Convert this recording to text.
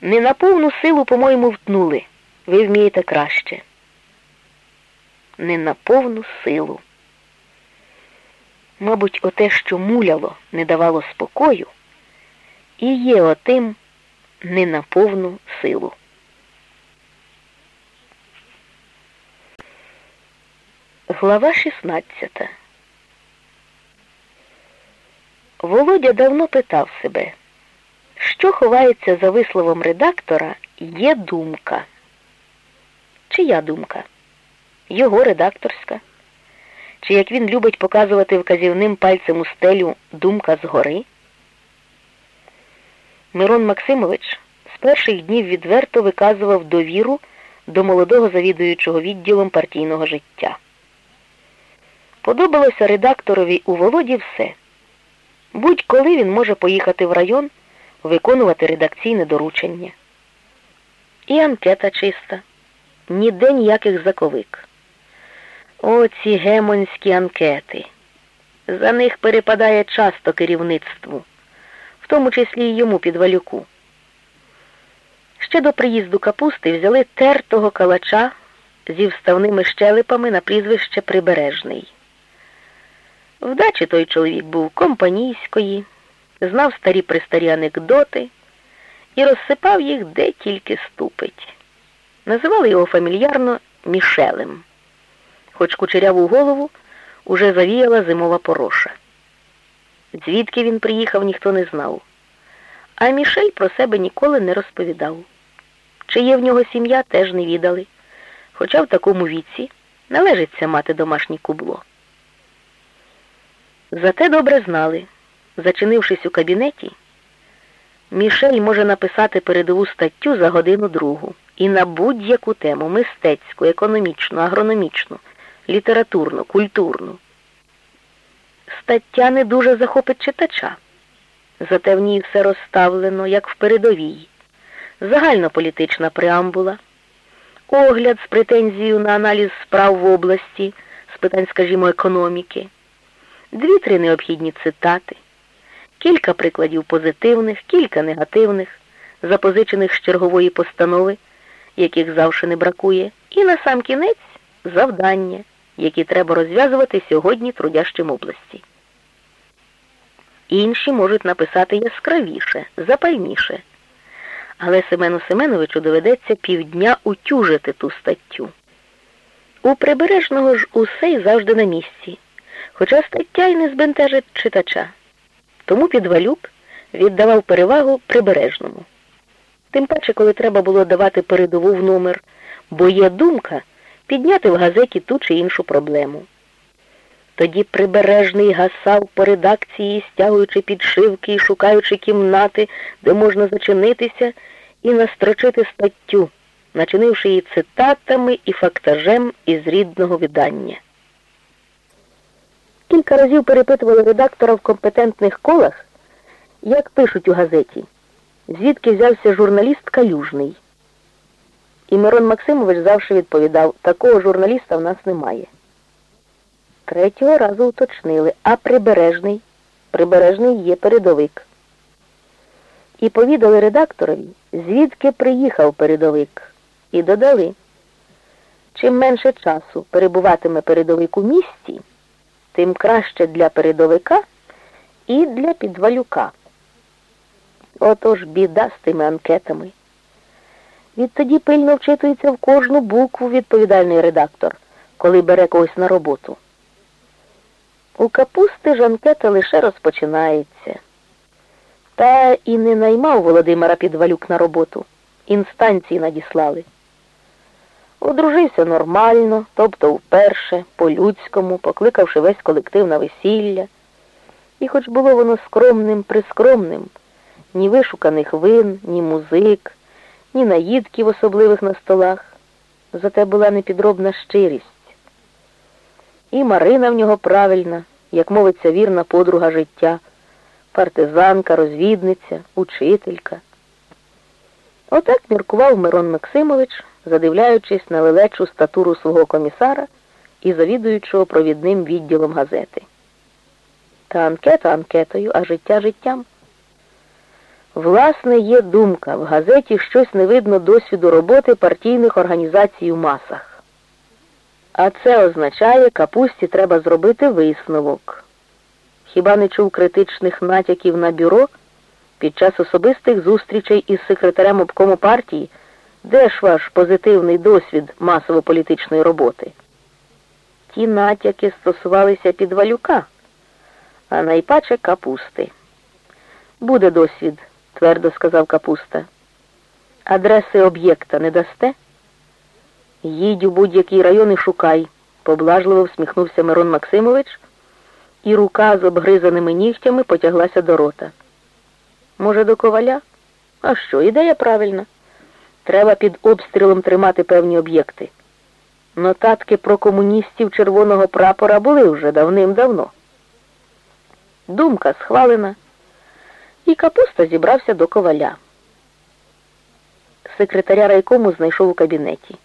Не на повну силу, по-моєму, втнули. Ви вмієте краще. Не на повну силу. Мабуть, оте, що муляло, не давало спокою, і є отим не на повну силу. Глава 16 Володя давно питав себе, що ховається за висловом редактора є думка. Чия думка? Його редакторська. Чи як він любить показувати вказівним пальцем у стелю думка згори? Мирон Максимович з перших днів відверто виказував довіру до молодого завідуючого відділом партійного життя. Подобалося редакторові у Володі все. Будь-коли він може поїхати в район, виконувати редакційне доручення. І анкета чиста, ніде ніяких заковик. О, ці гемонські анкети. За них перепадає часто керівництву, в тому числі й йому підвалюку. Ще до приїзду капусти взяли тертого калача зі вставними щелепами на прізвище Прибережний. Вдачі той чоловік був компанійської, знав старі пристарі анекдоти і розсипав їх де тільки ступить. Називали його фамільярно Мішелем, хоч кучеряву голову уже завіяла зимова пороша. Звідки він приїхав, ніхто не знав. А Мішель про себе ніколи не розповідав. Чи є в нього сім'я, теж не відали, хоча в такому віці належиться мати домашнє кубло. Зате добре знали, зачинившись у кабінеті, Мішель може написати передову статтю за годину другу і на будь-яку тему мистецьку, економічну, агрономічну, літературну, культурну. Стаття не дуже захопить читача, зате в ній все розставлено, як в передовій, загальнополітична преамбула, огляд з претензією на аналіз справ в області з питань, скажімо, економіки. Дві-три необхідні цитати, кілька прикладів позитивних, кілька негативних, запозичених з чергової постанови, яких завжди не бракує, і на сам кінець завдання, які треба розв'язувати сьогодні трудящим області. Інші можуть написати яскравіше, запальніше. Але Семену Семеновичу доведеться півдня утюжити ту статтю. У прибережного ж усе й завжди на місці хоча стаття й не збентежить читача. Тому підвалюк віддавав перевагу прибережному. Тим паче, коли треба було давати передову в номер, бо є думка підняти в газеті ту чи іншу проблему. Тоді прибережний гасав по редакції, стягуючи підшивки і шукаючи кімнати, де можна зачинитися, і настрочити статтю, начинивши її цитатами і фактажем із рідного видання. Кілька разів перепитували редактора в компетентних колах, як пишуть у газеті, звідки взявся журналіст Калюжний. І Мирон Максимович завжди відповідав, такого журналіста в нас немає. Третього разу уточнили, а прибережний, прибережний є передовик. І повідали редакторові, звідки приїхав передовик, і додали, чим менше часу перебуватиме передовик у місті тим краще для передовика і для підвалюка. Отож біда з тими анкетами. Відтоді пильно вчитується в кожну букву відповідальний редактор, коли бере когось на роботу. У капусти ж анкета лише розпочинається. Та і не наймав Володимира Підвалюк на роботу. Інстанції надіслали. Одружився нормально, тобто вперше, по-людському, покликавши весь колектив на весілля. І хоч було воно скромним, прискромним, ні вишуканих вин, ні музик, ні наїдків особливих на столах, зате була непідробна щирість. І Марина в нього правильна, як мовиться вірна подруга життя, партизанка, розвідниця, учителька. Отак міркував Мирон Максимович задивляючись на лелечу статуру свого комісара і завідуючого провідним відділом газети. Та анкета анкетою, а життя життям. Власне, є думка, в газеті щось не видно досвіду роботи партійних організацій у масах. А це означає, капусті треба зробити висновок. Хіба не чув критичних натяків на бюро під час особистих зустрічей із секретарем обкому партії? Де ж ваш позитивний досвід масово-політичної роботи? Ті натяки стосувалися підвалюка, а найпаче капусти. Буде досвід, твердо сказав капуста. Адреси об'єкта не дасте? Їдь у будь-який район і шукай, поблажливо всміхнувся Мирон Максимович, і рука з обгризаними нігтями потяглася до рота. Може, до коваля? А що, ідея правильна. Треба під обстрілом тримати певні об'єкти. Нотатки про комуністів червоного прапора були вже давним-давно. Думка схвалена, і капуста зібрався до коваля. Секретаря райкому знайшов у кабінеті.